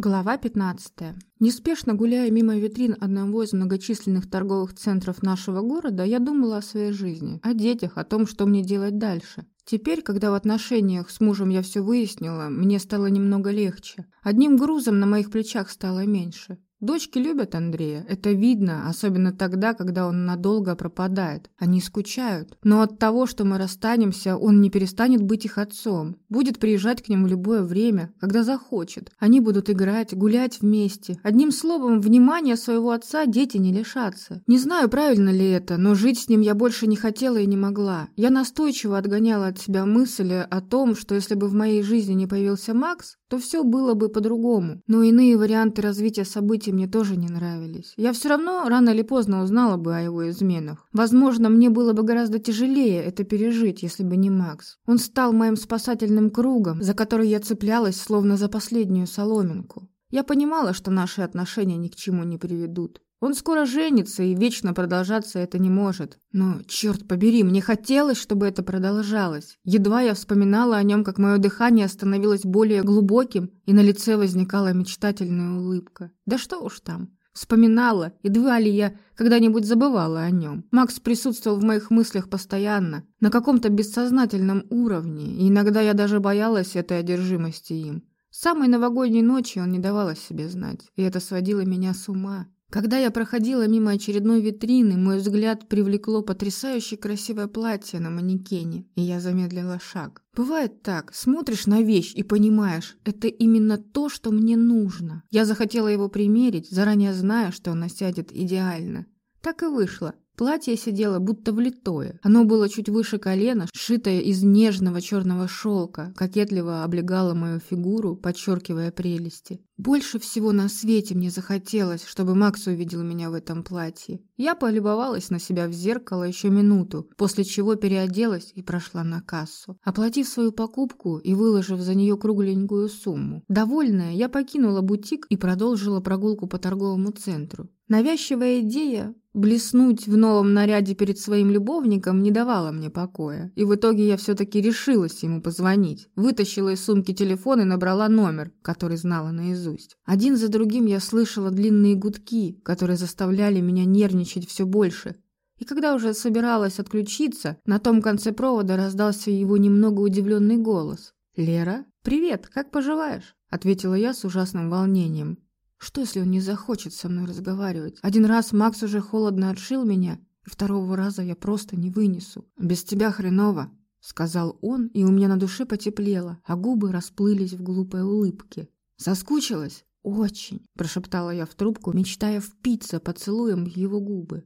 Глава 15. Неспешно гуляя мимо витрин одного из многочисленных торговых центров нашего города, я думала о своей жизни, о детях, о том, что мне делать дальше. Теперь, когда в отношениях с мужем я все выяснила, мне стало немного легче. Одним грузом на моих плечах стало меньше. Дочки любят Андрея, это видно, особенно тогда, когда он надолго пропадает. Они скучают. Но от того, что мы расстанемся, он не перестанет быть их отцом. Будет приезжать к ним в любое время, когда захочет. Они будут играть, гулять вместе. Одним словом, внимания своего отца дети не лишатся. Не знаю, правильно ли это, но жить с ним я больше не хотела и не могла. Я настойчиво отгоняла от себя мысли о том, что если бы в моей жизни не появился Макс, то все было бы по-другому. Но иные варианты развития событий мне тоже не нравились. Я все равно рано или поздно узнала бы о его изменах. Возможно, мне было бы гораздо тяжелее это пережить, если бы не Макс. Он стал моим спасательным кругом, за который я цеплялась, словно за последнюю соломинку. Я понимала, что наши отношения ни к чему не приведут. Он скоро женится, и вечно продолжаться это не может. Но, черт побери, мне хотелось, чтобы это продолжалось. Едва я вспоминала о нем, как мое дыхание становилось более глубоким, и на лице возникала мечтательная улыбка. Да что уж там. Вспоминала, едва ли я когда-нибудь забывала о нем. Макс присутствовал в моих мыслях постоянно, на каком-то бессознательном уровне, и иногда я даже боялась этой одержимости им. С самой новогодней ночи он не давал о себе знать, и это сводило меня с ума. Когда я проходила мимо очередной витрины, мой взгляд привлекло потрясающе красивое платье на манекене, и я замедлила шаг. Бывает так, смотришь на вещь и понимаешь, это именно то, что мне нужно. Я захотела его примерить, заранее зная, что оно сядет идеально. Так и вышло. Платье сидело будто влитое. Оно было чуть выше колена, сшитое из нежного черного шелка, кокетливо облегало мою фигуру, подчеркивая прелести. Больше всего на свете мне захотелось, чтобы Макс увидел меня в этом платье. Я полюбовалась на себя в зеркало еще минуту, после чего переоделась и прошла на кассу. Оплатив свою покупку и выложив за нее кругленькую сумму. Довольная, я покинула бутик и продолжила прогулку по торговому центру. Навязчивая идея блеснуть в новом наряде перед своим любовником не давала мне покоя, и в итоге я все-таки решилась ему позвонить. Вытащила из сумки телефон и набрала номер, который знала наизусть. Один за другим я слышала длинные гудки, которые заставляли меня нервничать все больше. И когда уже собиралась отключиться, на том конце провода раздался его немного удивленный голос. «Лера, привет, как поживаешь?» – ответила я с ужасным волнением. Что, если он не захочет со мной разговаривать? Один раз Макс уже холодно отшил меня, и второго раза я просто не вынесу. Без тебя хреново, сказал он, и у меня на душе потеплело, а губы расплылись в глупой улыбке. Соскучилась? Очень, прошептала я в трубку, мечтая впиться поцелуем его губы.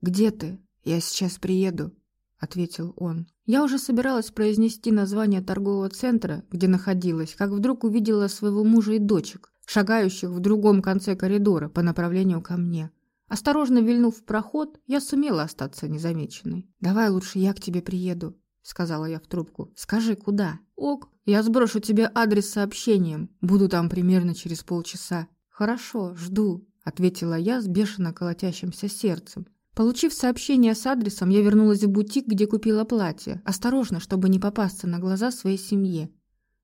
Где ты? Я сейчас приеду, ответил он. Я уже собиралась произнести название торгового центра, где находилась, как вдруг увидела своего мужа и дочек шагающих в другом конце коридора по направлению ко мне. Осторожно вильнув в проход, я сумела остаться незамеченной. «Давай лучше я к тебе приеду», — сказала я в трубку. «Скажи, куда?» «Ок, я сброшу тебе адрес сообщением. Буду там примерно через полчаса». «Хорошо, жду», — ответила я с бешено колотящимся сердцем. Получив сообщение с адресом, я вернулась в бутик, где купила платье, осторожно, чтобы не попасться на глаза своей семье.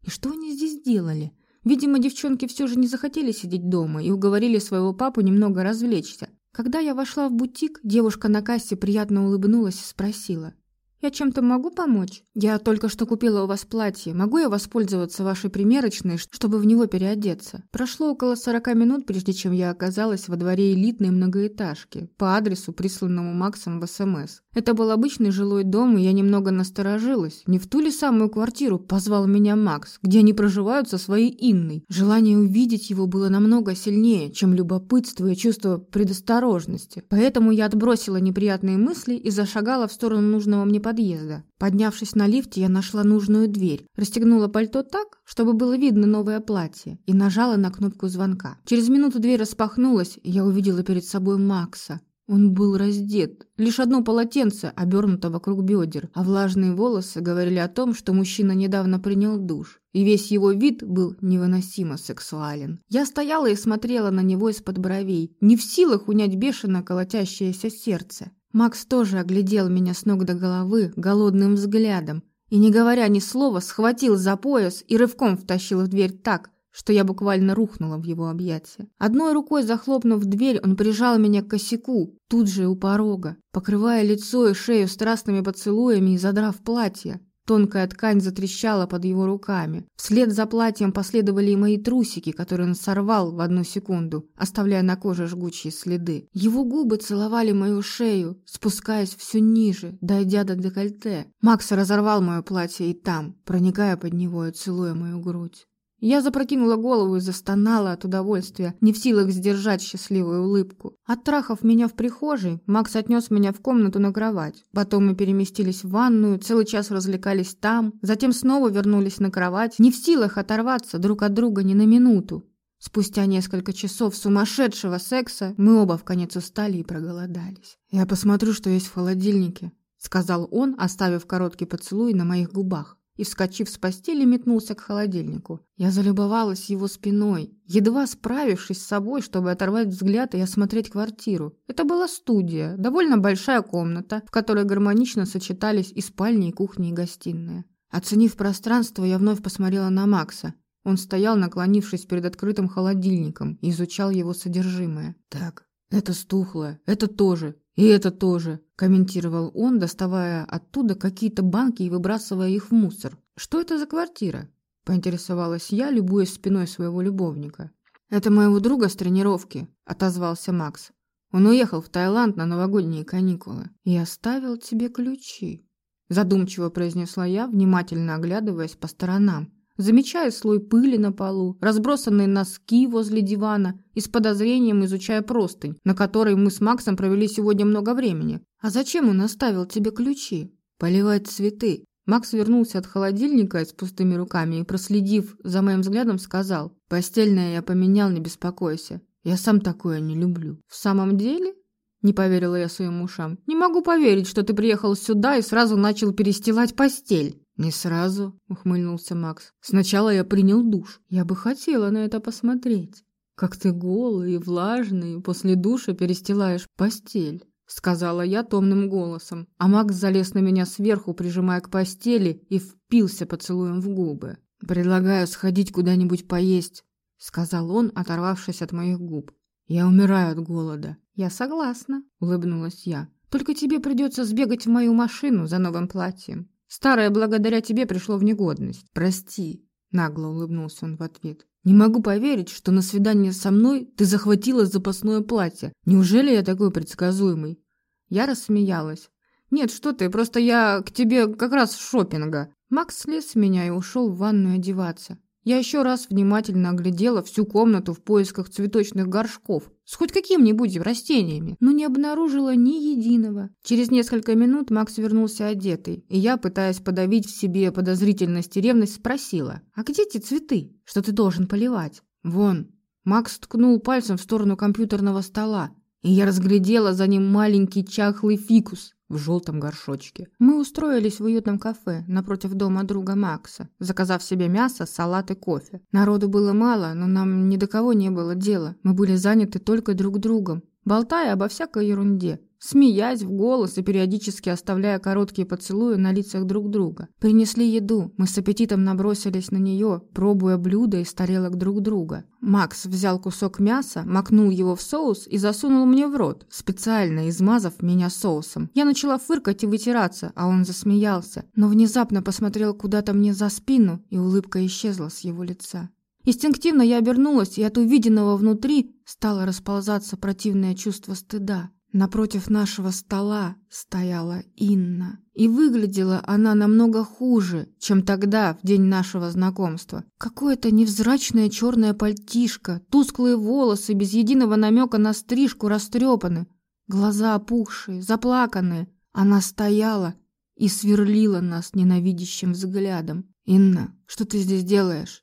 И что они здесь делали? Видимо, девчонки все же не захотели сидеть дома и уговорили своего папу немного развлечься. Когда я вошла в бутик, девушка на кассе приятно улыбнулась и спросила. «Я чем-то могу помочь? Я только что купила у вас платье. Могу я воспользоваться вашей примерочной, чтобы в него переодеться?» Прошло около сорока минут, прежде чем я оказалась во дворе элитной многоэтажки, по адресу, присланному Максом в СМС. Это был обычный жилой дом, и я немного насторожилась. Не в ту ли самую квартиру позвал меня Макс, где они проживают со своей Инной? Желание увидеть его было намного сильнее, чем любопытство и чувство предосторожности. Поэтому я отбросила неприятные мысли и зашагала в сторону нужного мне подъезда. Поднявшись на лифте, я нашла нужную дверь, расстегнула пальто так, чтобы было видно новое платье, и нажала на кнопку звонка. Через минуту дверь распахнулась, и я увидела перед собой Макса. Он был раздет. Лишь одно полотенце обернуто вокруг бедер, а влажные волосы говорили о том, что мужчина недавно принял душ. И весь его вид был невыносимо сексуален. Я стояла и смотрела на него из-под бровей, не в силах унять бешено колотящееся сердце. Макс тоже оглядел меня с ног до головы голодным взглядом и, не говоря ни слова, схватил за пояс и рывком втащил в дверь так, что я буквально рухнула в его объятия. Одной рукой захлопнув дверь, он прижал меня к косяку, тут же у порога, покрывая лицо и шею страстными поцелуями и задрав платье. Тонкая ткань затрещала под его руками. Вслед за платьем последовали и мои трусики, которые он сорвал в одну секунду, оставляя на коже жгучие следы. Его губы целовали мою шею, спускаясь все ниже, дойдя до декольте. Макс разорвал мое платье и там, проникая под него и целуя мою грудь. Я запрокинула голову и застонала от удовольствия, не в силах сдержать счастливую улыбку. Оттрахав меня в прихожей, Макс отнес меня в комнату на кровать. Потом мы переместились в ванную, целый час развлекались там, затем снова вернулись на кровать, не в силах оторваться друг от друга ни на минуту. Спустя несколько часов сумасшедшего секса мы оба в конец устали и проголодались. «Я посмотрю, что есть в холодильнике», — сказал он, оставив короткий поцелуй на моих губах и, вскочив с постели, метнулся к холодильнику. Я залюбовалась его спиной, едва справившись с собой, чтобы оторвать взгляд и осмотреть квартиру. Это была студия, довольно большая комната, в которой гармонично сочетались и спальня, и кухня, и гостиная. Оценив пространство, я вновь посмотрела на Макса. Он стоял, наклонившись перед открытым холодильником, и изучал его содержимое. «Так, это стухло, это тоже, и это тоже», – комментировал он, доставая оттуда какие-то банки и выбрасывая их в мусор. «Что это за квартира?» – поинтересовалась я, любуясь спиной своего любовника. «Это моего друга с тренировки», – отозвался Макс. «Он уехал в Таиланд на новогодние каникулы и оставил тебе ключи», – задумчиво произнесла я, внимательно оглядываясь по сторонам замечая слой пыли на полу, разбросанные носки возле дивана и с подозрением изучая простынь, на которой мы с Максом провели сегодня много времени. «А зачем он оставил тебе ключи?» «Поливать цветы». Макс вернулся от холодильника с пустыми руками и, проследив за моим взглядом, сказал, «Постельное я поменял, не беспокойся. Я сам такое не люблю». «В самом деле?» Не поверила я своим ушам. «Не могу поверить, что ты приехал сюда и сразу начал перестилать постель». «Не сразу», — ухмыльнулся Макс. «Сначала я принял душ. Я бы хотела на это посмотреть. Как ты голый и влажный после душа перестилаешь постель», — сказала я томным голосом. А Макс залез на меня сверху, прижимая к постели, и впился поцелуем в губы. «Предлагаю сходить куда-нибудь поесть», — сказал он, оторвавшись от моих губ. «Я умираю от голода». «Я согласна», — улыбнулась я. «Только тебе придется сбегать в мою машину за новым платьем. Старое благодаря тебе пришло в негодность. Прости, нагло улыбнулся он в ответ. Не могу поверить, что на свидание со мной ты захватила запасное платье. Неужели я такой предсказуемый? Я рассмеялась. Нет, что ты, просто я к тебе как раз с шопинга. Макс слез с меня и ушел в ванную одеваться. Я еще раз внимательно оглядела всю комнату в поисках цветочных горшков с хоть какими-нибудь растениями, но не обнаружила ни единого. Через несколько минут Макс вернулся одетый, и я, пытаясь подавить в себе подозрительность и ревность, спросила, «А где те цветы, что ты должен поливать?» «Вон». Макс ткнул пальцем в сторону компьютерного стола, и я разглядела за ним маленький чахлый фикус, в желтом горшочке. Мы устроились в уютном кафе напротив дома друга Макса, заказав себе мясо, салат и кофе. Народу было мало, но нам ни до кого не было дела. Мы были заняты только друг другом, болтая обо всякой ерунде смеясь в голос и периодически оставляя короткие поцелуи на лицах друг друга. Принесли еду, мы с аппетитом набросились на нее, пробуя блюда из тарелок друг друга. Макс взял кусок мяса, макнул его в соус и засунул мне в рот, специально измазав меня соусом. Я начала фыркать и вытираться, а он засмеялся, но внезапно посмотрел куда-то мне за спину, и улыбка исчезла с его лица. Инстинктивно я обернулась, и от увиденного внутри стало расползаться противное чувство стыда. Напротив нашего стола стояла Инна. И выглядела она намного хуже, чем тогда, в день нашего знакомства. Какое-то невзрачное черное пальтишко, тусклые волосы без единого намека на стрижку растрепаны, глаза опухшие, заплаканные. Она стояла и сверлила нас ненавидящим взглядом. «Инна, что ты здесь делаешь?»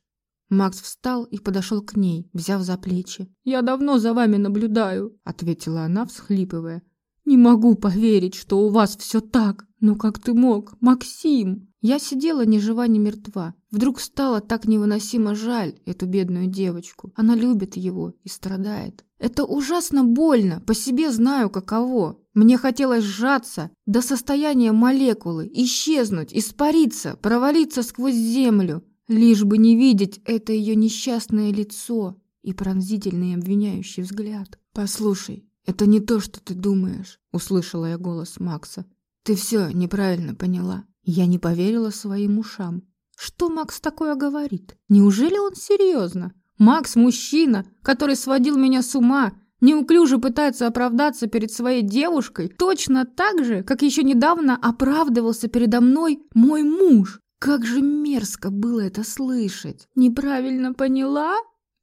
Макс встал и подошел к ней, взяв за плечи. «Я давно за вами наблюдаю», — ответила она, всхлипывая. «Не могу поверить, что у вас все так. Ну как ты мог, Максим?» Я сидела ни жива, ни мертва. Вдруг стало так невыносимо жаль эту бедную девочку. Она любит его и страдает. Это ужасно больно, по себе знаю каково. Мне хотелось сжаться до состояния молекулы, исчезнуть, испариться, провалиться сквозь землю. Лишь бы не видеть это ее несчастное лицо и пронзительный обвиняющий взгляд. «Послушай, это не то, что ты думаешь», — услышала я голос Макса. «Ты все неправильно поняла». Я не поверила своим ушам. Что Макс такое говорит? Неужели он серьезно? Макс – мужчина, который сводил меня с ума, неуклюже пытается оправдаться перед своей девушкой, точно так же, как еще недавно оправдывался передо мной мой муж. Как же мерзко было это слышать. Неправильно поняла?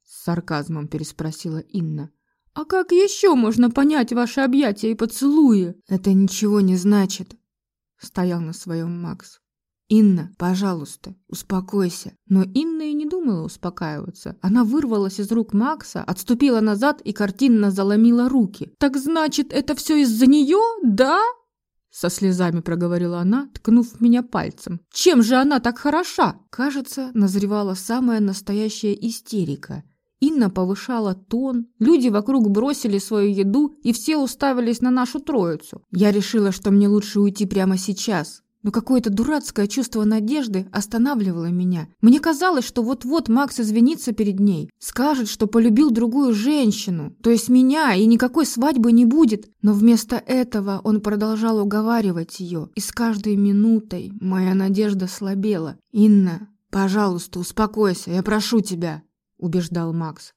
С сарказмом переспросила Инна. А как еще можно понять ваши объятия и поцелуи? Это ничего не значит, стоял на своем Макс. «Инна, пожалуйста, успокойся». Но Инна и не думала успокаиваться. Она вырвалась из рук Макса, отступила назад и картинно заломила руки. «Так значит, это все из-за нее, да?» Со слезами проговорила она, ткнув меня пальцем. «Чем же она так хороша?» Кажется, назревала самая настоящая истерика. Инна повышала тон, люди вокруг бросили свою еду и все уставились на нашу троицу. Я решила, что мне лучше уйти прямо сейчас, но какое-то дурацкое чувство надежды останавливало меня. Мне казалось, что вот-вот Макс извинится перед ней, скажет, что полюбил другую женщину, то есть меня, и никакой свадьбы не будет. Но вместо этого он продолжал уговаривать ее, и с каждой минутой моя надежда слабела. «Инна, пожалуйста, успокойся, я прошу тебя», — убеждал Макс.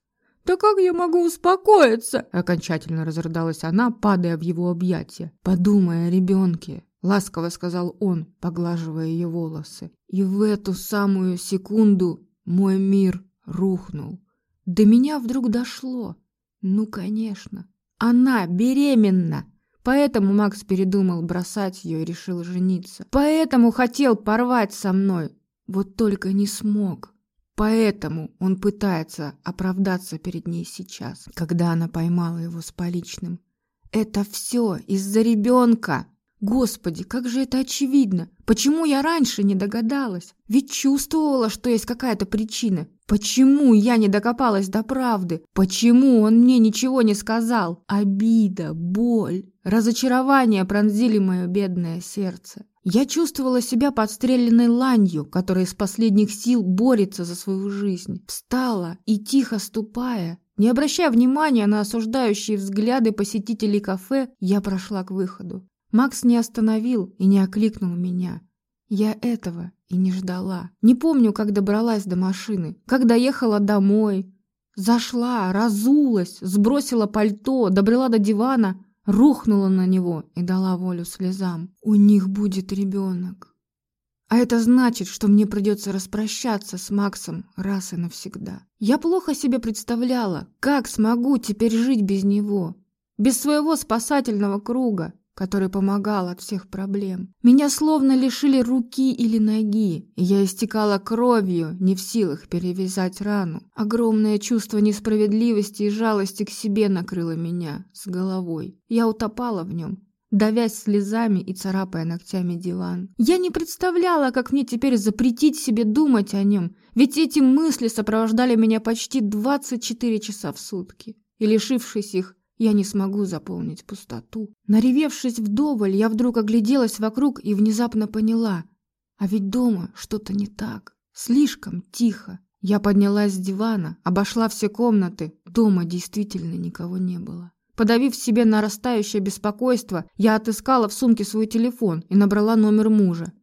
«Да как я могу успокоиться?» Окончательно разрыдалась она, падая в его объятия. «Подумай о ребенке. Ласково сказал он, поглаживая ее волосы. И в эту самую секунду мой мир рухнул. До меня вдруг дошло. Ну, конечно. Она беременна. Поэтому Макс передумал бросать ее и решил жениться. Поэтому хотел порвать со мной. Вот только не смог. Поэтому он пытается оправдаться перед ней сейчас, когда она поймала его с поличным. Это все из-за ребенка. Господи, как же это очевидно! Почему я раньше не догадалась? Ведь чувствовала, что есть какая-то причина. Почему я не докопалась до правды? Почему он мне ничего не сказал? Обида, боль, разочарование пронзили мое бедное сердце. Я чувствовала себя подстреленной ланью, которая из последних сил борется за свою жизнь. Встала и, тихо ступая, не обращая внимания на осуждающие взгляды посетителей кафе, я прошла к выходу. Макс не остановил и не окликнул меня. Я этого и не ждала. Не помню, как добралась до машины, как доехала домой. Зашла, разулась, сбросила пальто, добрела до дивана, рухнула на него и дала волю слезам. У них будет ребенок. А это значит, что мне придется распрощаться с Максом раз и навсегда. Я плохо себе представляла, как смогу теперь жить без него, без своего спасательного круга, который помогал от всех проблем. Меня словно лишили руки или ноги, и я истекала кровью, не в силах перевязать рану. Огромное чувство несправедливости и жалости к себе накрыло меня с головой. Я утопала в нем, давясь слезами и царапая ногтями диван. Я не представляла, как мне теперь запретить себе думать о нем, ведь эти мысли сопровождали меня почти 24 часа в сутки. И лишившись их, я не смогу заполнить пустоту. Наревевшись вдоволь, я вдруг огляделась вокруг и внезапно поняла. А ведь дома что-то не так. Слишком тихо. Я поднялась с дивана, обошла все комнаты. Дома действительно никого не было. Подавив себе нарастающее беспокойство, я отыскала в сумке свой телефон и набрала номер мужа.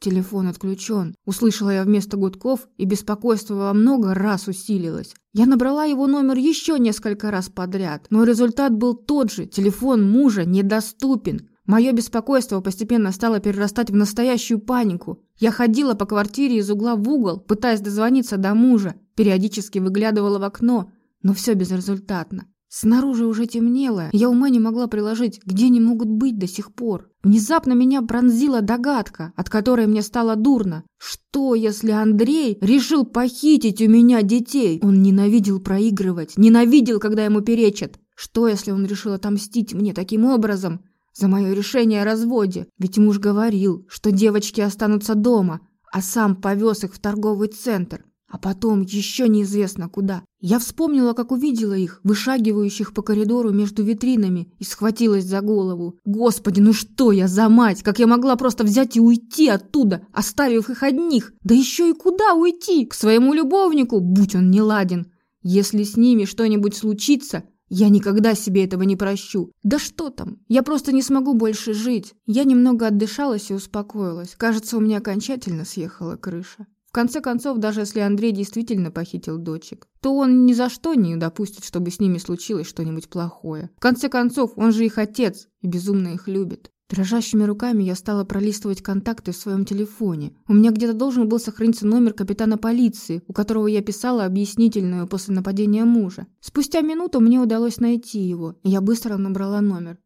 Телефон отключен. Услышала я вместо гудков, и беспокойство во много раз усилилось. Я набрала его номер еще несколько раз подряд, но результат был тот же. Телефон мужа недоступен. Мое беспокойство постепенно стало перерастать в настоящую панику. Я ходила по квартире из угла в угол, пытаясь дозвониться до мужа, периодически выглядывала в окно, но все безрезультатно. Снаружи уже темнело, я ума не могла приложить, где они могут быть до сих пор. Внезапно меня пронзила догадка, от которой мне стало дурно. Что, если Андрей решил похитить у меня детей? Он ненавидел проигрывать, ненавидел, когда ему перечат. Что, если он решил отомстить мне таким образом? За мое решение о разводе. Ведь муж говорил, что девочки останутся дома, а сам повез их в торговый центр. А потом еще неизвестно куда. Я вспомнила, как увидела их, вышагивающих по коридору между витринами, и схватилась за голову. Господи, ну что я за мать? Как я могла просто взять и уйти оттуда, оставив их одних? Да еще и куда уйти? К своему любовнику, будь он неладен. Если с ними что-нибудь случится, я никогда себе этого не прощу. Да что там? Я просто не смогу больше жить. Я немного отдышалась и успокоилась. Кажется, у меня окончательно съехала крыша. В конце концов, даже если Андрей действительно похитил дочек, то он ни за что не допустит, чтобы с ними случилось что-нибудь плохое. В конце концов, он же их отец и безумно их любит. Дрожащими руками я стала пролистывать контакты в своем телефоне. У меня где-то должен был сохраниться номер капитана полиции, у которого я писала объяснительную после нападения мужа. Спустя минуту мне удалось найти его, и я быстро набрала номер.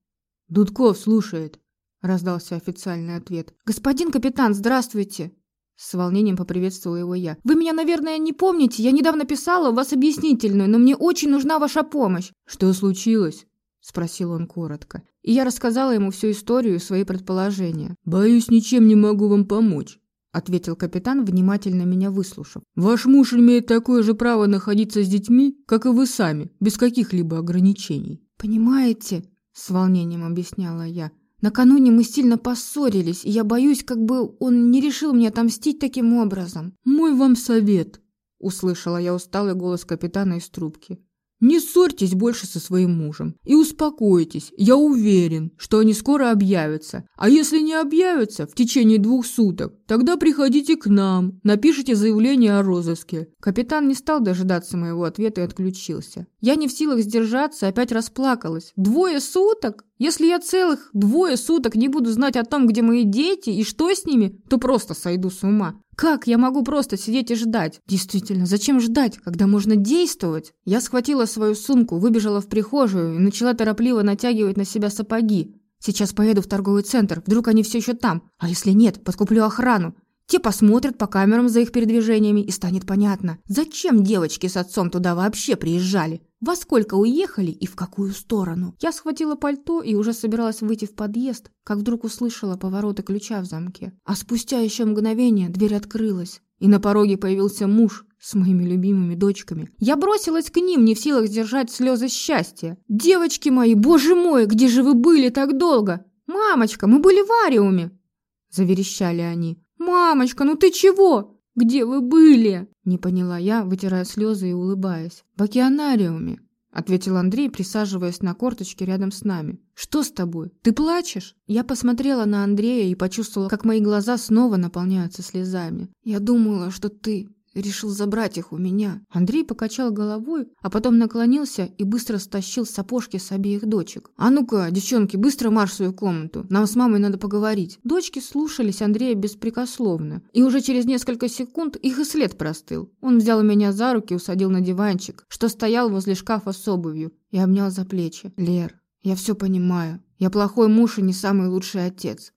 «Дудков слушает», – раздался официальный ответ. «Господин капитан, здравствуйте!» С волнением поприветствовала его я. «Вы меня, наверное, не помните? Я недавно писала у вас объяснительную, но мне очень нужна ваша помощь». «Что случилось?» – спросил он коротко. И я рассказала ему всю историю и свои предположения. «Боюсь, ничем не могу вам помочь», – ответил капитан, внимательно меня выслушав. «Ваш муж имеет такое же право находиться с детьми, как и вы сами, без каких-либо ограничений». «Понимаете?» – с волнением объясняла я – Накануне мы сильно поссорились, и я боюсь, как бы он не решил мне отомстить таким образом. «Мой вам совет», — услышала я усталый голос капитана из трубки. Не ссорьтесь больше со своим мужем и успокойтесь. Я уверен, что они скоро объявятся. А если не объявятся в течение двух суток, тогда приходите к нам, напишите заявление о розыске. Капитан не стал дожидаться моего ответа и отключился. Я не в силах сдержаться, опять расплакалась. Двое суток? Если я целых двое суток не буду знать о том, где мои дети и что с ними, то просто сойду с ума. Как я могу просто сидеть и ждать? Действительно, зачем ждать, когда можно действовать? Я схватила свою сумку, выбежала в прихожую и начала торопливо натягивать на себя сапоги. Сейчас поеду в торговый центр, вдруг они все еще там. А если нет, подкуплю охрану. Те посмотрят по камерам за их передвижениями и станет понятно, зачем девочки с отцом туда вообще приезжали. Во сколько уехали и в какую сторону? Я схватила пальто и уже собиралась выйти в подъезд, как вдруг услышала повороты ключа в замке. А спустя еще мгновение дверь открылась, и на пороге появился муж с моими любимыми дочками. Я бросилась к ним, не в силах сдержать слезы счастья. «Девочки мои, боже мой, где же вы были так долго? Мамочка, мы были в Ариуме!» Заверещали они. «Мамочка, ну ты чего? «Где вы были?» – не поняла я, вытирая слезы и улыбаясь. «В океанариуме», – ответил Андрей, присаживаясь на корточке рядом с нами. «Что с тобой? Ты плачешь?» Я посмотрела на Андрея и почувствовала, как мои глаза снова наполняются слезами. «Я думала, что ты решил забрать их у меня. Андрей покачал головой, а потом наклонился и быстро стащил сапожки с обеих дочек. «А ну-ка, девчонки, быстро марш в свою комнату. Нам с мамой надо поговорить». Дочки слушались Андрея беспрекословно. И уже через несколько секунд их и след простыл. Он взял меня за руки, усадил на диванчик, что стоял возле шкафа с обувью, и обнял за плечи. «Лер, я все понимаю. Я плохой муж и не самый лучший отец.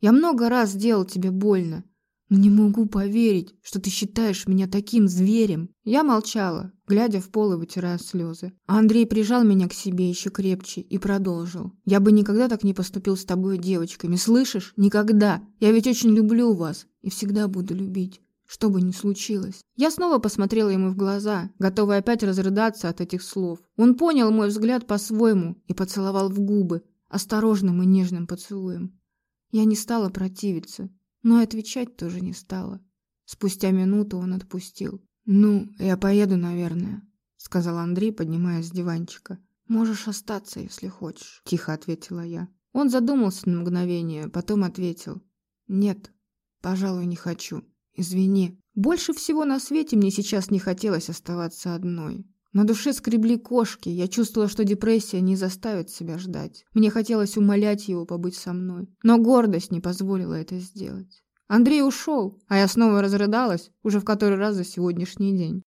Я много раз сделал тебе больно. Но не могу поверить, что ты считаешь меня таким зверем. Я молчала, глядя в пол и вытирая слезы. А Андрей прижал меня к себе еще крепче и продолжил. Я бы никогда так не поступил с тобой девочками, слышишь? Никогда. Я ведь очень люблю вас и всегда буду любить. Что бы ни случилось. Я снова посмотрела ему в глаза, готовая опять разрыдаться от этих слов. Он понял мой взгляд по-своему и поцеловал в губы, осторожным и нежным поцелуем. Я не стала противиться, но отвечать тоже не стала. Спустя минуту он отпустил. «Ну, я поеду, наверное», — сказал Андрей, поднимаясь с диванчика. «Можешь остаться, если хочешь», — тихо ответила я. Он задумался на мгновение, потом ответил. «Нет, пожалуй, не хочу. Извини. Больше всего на свете мне сейчас не хотелось оставаться одной. На душе скребли кошки, я чувствовала, что депрессия не заставит себя ждать. Мне хотелось умолять его побыть со мной, но гордость не позволила это сделать. Андрей ушел, а я снова разрыдалась, уже в который раз за сегодняшний день.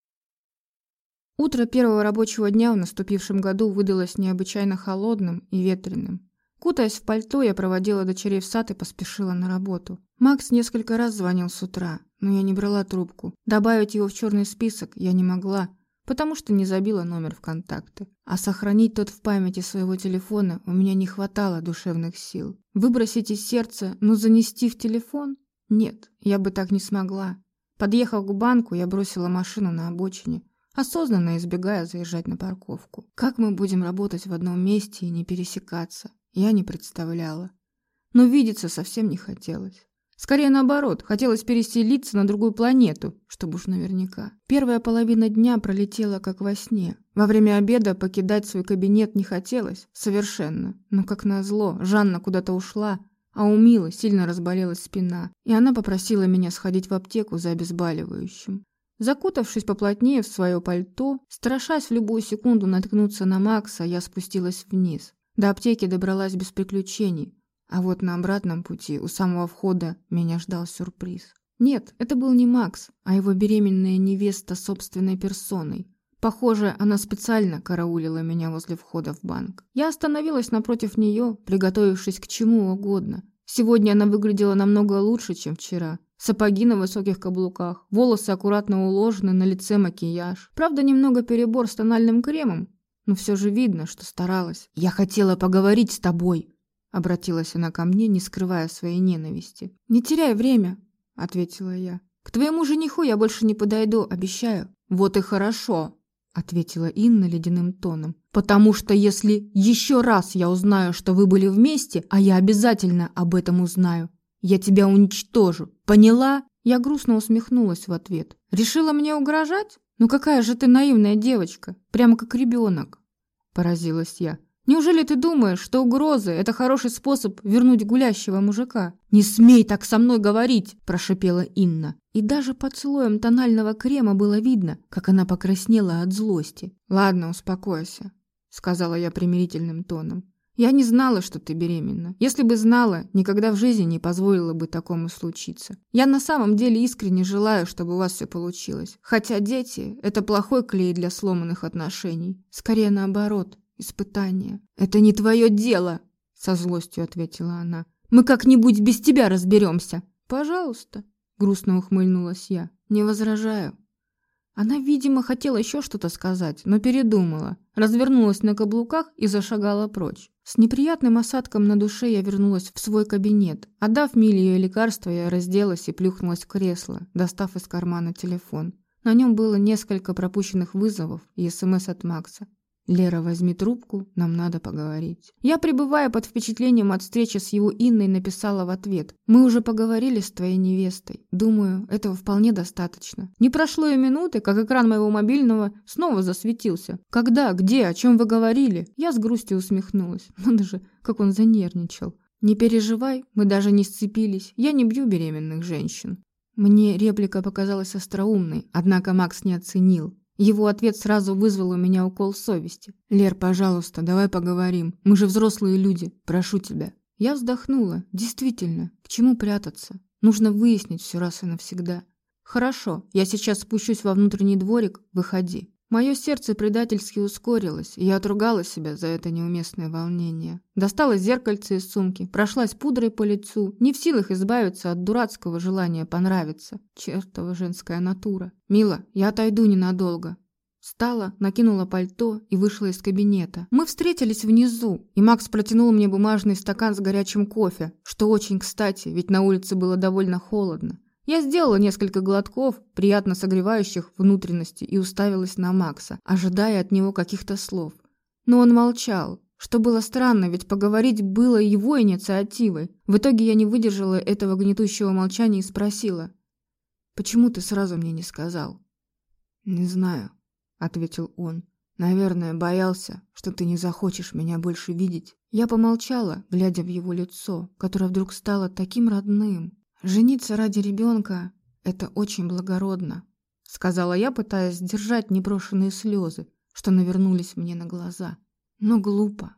Утро первого рабочего дня в наступившем году выдалось необычайно холодным и ветреным. Кутаясь в пальто, я проводила дочерей в сад и поспешила на работу. Макс несколько раз звонил с утра, но я не брала трубку. Добавить его в черный список я не могла, потому что не забила номер в контакты. А сохранить тот в памяти своего телефона у меня не хватало душевных сил. Выбросить из сердца, но занести в телефон? Нет, я бы так не смогла. Подъехав к банку, я бросила машину на обочине, осознанно избегая заезжать на парковку. Как мы будем работать в одном месте и не пересекаться, я не представляла. Но видеться совсем не хотелось. Скорее наоборот, хотелось переселиться на другую планету, чтобы уж наверняка. Первая половина дня пролетела как во сне. Во время обеда покидать свой кабинет не хотелось, совершенно. Но как назло, Жанна куда-то ушла, а у Милы сильно разболелась спина, и она попросила меня сходить в аптеку за обезболивающим. Закутавшись поплотнее в свое пальто, страшась в любую секунду наткнуться на Макса, я спустилась вниз. До аптеки добралась без приключений, а вот на обратном пути у самого входа меня ждал сюрприз. Нет, это был не Макс, а его беременная невеста собственной персоной. Похоже, она специально караулила меня возле входа в банк. Я остановилась напротив нее, приготовившись к чему угодно. Сегодня она выглядела намного лучше, чем вчера. Сапоги на высоких каблуках, волосы аккуратно уложены, на лице макияж. Правда, немного перебор с тональным кремом, но все же видно, что старалась. «Я хотела поговорить с тобой», — обратилась она ко мне, не скрывая своей ненависти. «Не теряй время», — ответила я. «К твоему жениху я больше не подойду, обещаю». «Вот и хорошо», — ответила Инна ледяным тоном. «Потому что если еще раз я узнаю, что вы были вместе, а я обязательно об этом узнаю, я тебя уничтожу. Поняла?» Я грустно усмехнулась в ответ. «Решила мне угрожать? Ну какая же ты наивная девочка, прямо как ребенок!» Поразилась я. Неужели ты думаешь, что угрозы – это хороший способ вернуть гулящего мужика? Не смей так со мной говорить, прошипела Инна. И даже под слоем тонального крема было видно, как она покраснела от злости. Ладно, успокойся, сказала я примирительным тоном. Я не знала, что ты беременна. Если бы знала, никогда в жизни не позволила бы такому случиться. Я на самом деле искренне желаю, чтобы у вас все получилось. Хотя дети – это плохой клей для сломанных отношений. Скорее наоборот испытание. «Это не твое дело!» — со злостью ответила она. «Мы как-нибудь без тебя разберемся!» «Пожалуйста!» — грустно ухмыльнулась я. «Не возражаю». Она, видимо, хотела еще что-то сказать, но передумала, развернулась на каблуках и зашагала прочь. С неприятным осадком на душе я вернулась в свой кабинет. Отдав Миле ее лекарство, я разделась и плюхнулась в кресло, достав из кармана телефон. На нем было несколько пропущенных вызовов и СМС от Макса. «Лера, возьми трубку, нам надо поговорить». Я, пребывая под впечатлением от встречи с его Инной, написала в ответ. «Мы уже поговорили с твоей невестой. Думаю, этого вполне достаточно». Не прошло и минуты, как экран моего мобильного снова засветился. «Когда? Где? О чем вы говорили?» Я с грустью усмехнулась. Надо же, как он занервничал. «Не переживай, мы даже не сцепились. Я не бью беременных женщин». Мне реплика показалась остроумной, однако Макс не оценил. Его ответ сразу вызвал у меня укол совести. «Лер, пожалуйста, давай поговорим. Мы же взрослые люди. Прошу тебя». Я вздохнула. Действительно, к чему прятаться? Нужно выяснить все раз и навсегда. «Хорошо, я сейчас спущусь во внутренний дворик. Выходи». Мое сердце предательски ускорилось, и я отругала себя за это неуместное волнение. Достала зеркальце из сумки, прошлась пудрой по лицу, не в силах избавиться от дурацкого желания понравиться. Чертова женская натура. «Мила, я отойду ненадолго». Встала, накинула пальто и вышла из кабинета. Мы встретились внизу, и Макс протянул мне бумажный стакан с горячим кофе, что очень кстати, ведь на улице было довольно холодно. Я сделала несколько глотков, приятно согревающих внутренности, и уставилась на Макса, ожидая от него каких-то слов. Но он молчал, что было странно, ведь поговорить было его инициативой. В итоге я не выдержала этого гнетущего молчания и спросила. «Почему ты сразу мне не сказал?» «Не знаю», — ответил он. «Наверное, боялся, что ты не захочешь меня больше видеть». Я помолчала, глядя в его лицо, которое вдруг стало таким родным. «Жениться ради ребенка – это очень благородно», – сказала я, пытаясь сдержать неброшенные слезы, что навернулись мне на глаза. «Но глупо.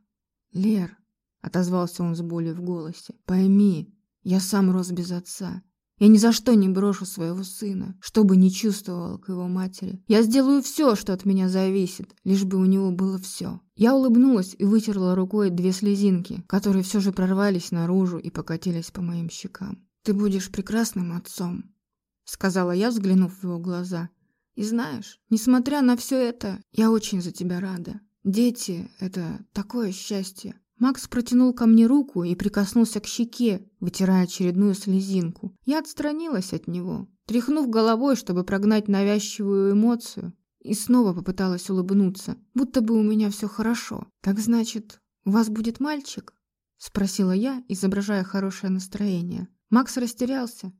Лер», – отозвался он с болью в голосе, – «пойми, я сам рос без отца. Я ни за что не брошу своего сына, что бы ни чувствовал к его матери. Я сделаю все, что от меня зависит, лишь бы у него было все». Я улыбнулась и вытерла рукой две слезинки, которые все же прорвались наружу и покатились по моим щекам. «Ты будешь прекрасным отцом», — сказала я, взглянув в его глаза. «И знаешь, несмотря на все это, я очень за тебя рада. Дети — это такое счастье». Макс протянул ко мне руку и прикоснулся к щеке, вытирая очередную слезинку. Я отстранилась от него. тряхнув головой, чтобы прогнать навязчивую эмоцию, и снова попыталась улыбнуться, будто бы у меня все хорошо. «Так значит, у вас будет мальчик?» — спросила я, изображая хорошее настроение. Макс растерялся.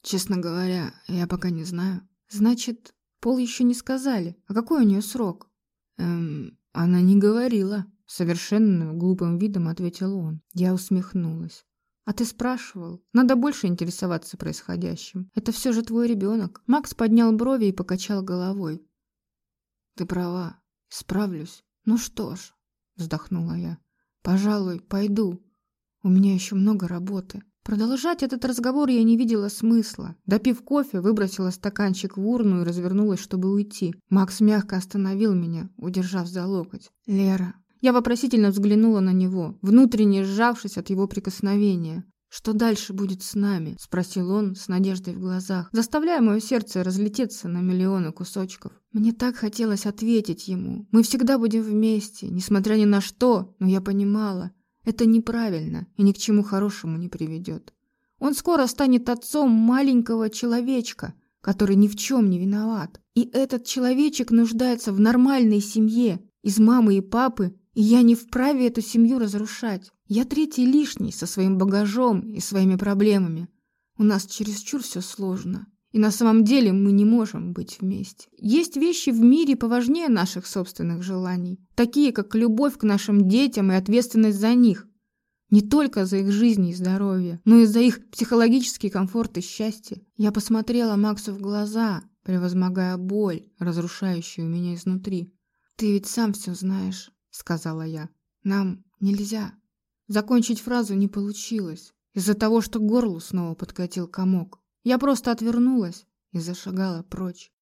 «Честно говоря, я пока не знаю. Значит, пол еще не сказали. А какой у нее срок?» «Эм, она не говорила», — совершенно глупым видом ответил он. Я усмехнулась. «А ты спрашивал? Надо больше интересоваться происходящим. Это все же твой ребенок». Макс поднял брови и покачал головой. «Ты права. Справлюсь. Ну что ж», — вздохнула я. «Пожалуй, пойду. У меня еще много работы». Продолжать этот разговор я не видела смысла. Допив кофе, выбросила стаканчик в урну и развернулась, чтобы уйти. Макс мягко остановил меня, удержав за локоть. «Лера». Я вопросительно взглянула на него, внутренне сжавшись от его прикосновения. «Что дальше будет с нами?» – спросил он с надеждой в глазах, заставляя мое сердце разлететься на миллионы кусочков. Мне так хотелось ответить ему. Мы всегда будем вместе, несмотря ни на что, но я понимала – это неправильно и ни к чему хорошему не приведет. Он скоро станет отцом маленького человечка, который ни в чем не виноват. И этот человечек нуждается в нормальной семье, из мамы и папы, и я не вправе эту семью разрушать. Я третий лишний со своим багажом и своими проблемами. У нас чересчур все сложно. И на самом деле мы не можем быть вместе. Есть вещи в мире поважнее наших собственных желаний, такие как любовь к нашим детям и ответственность за них. Не только за их жизнь и здоровье, но и за их психологический комфорт и счастье. Я посмотрела Максу в глаза, превозмогая боль, разрушающую меня изнутри. «Ты ведь сам все знаешь», — сказала я. «Нам нельзя». Закончить фразу не получилось, из-за того, что к горлу снова подкатил комок. Я просто отвернулась и зашагала прочь.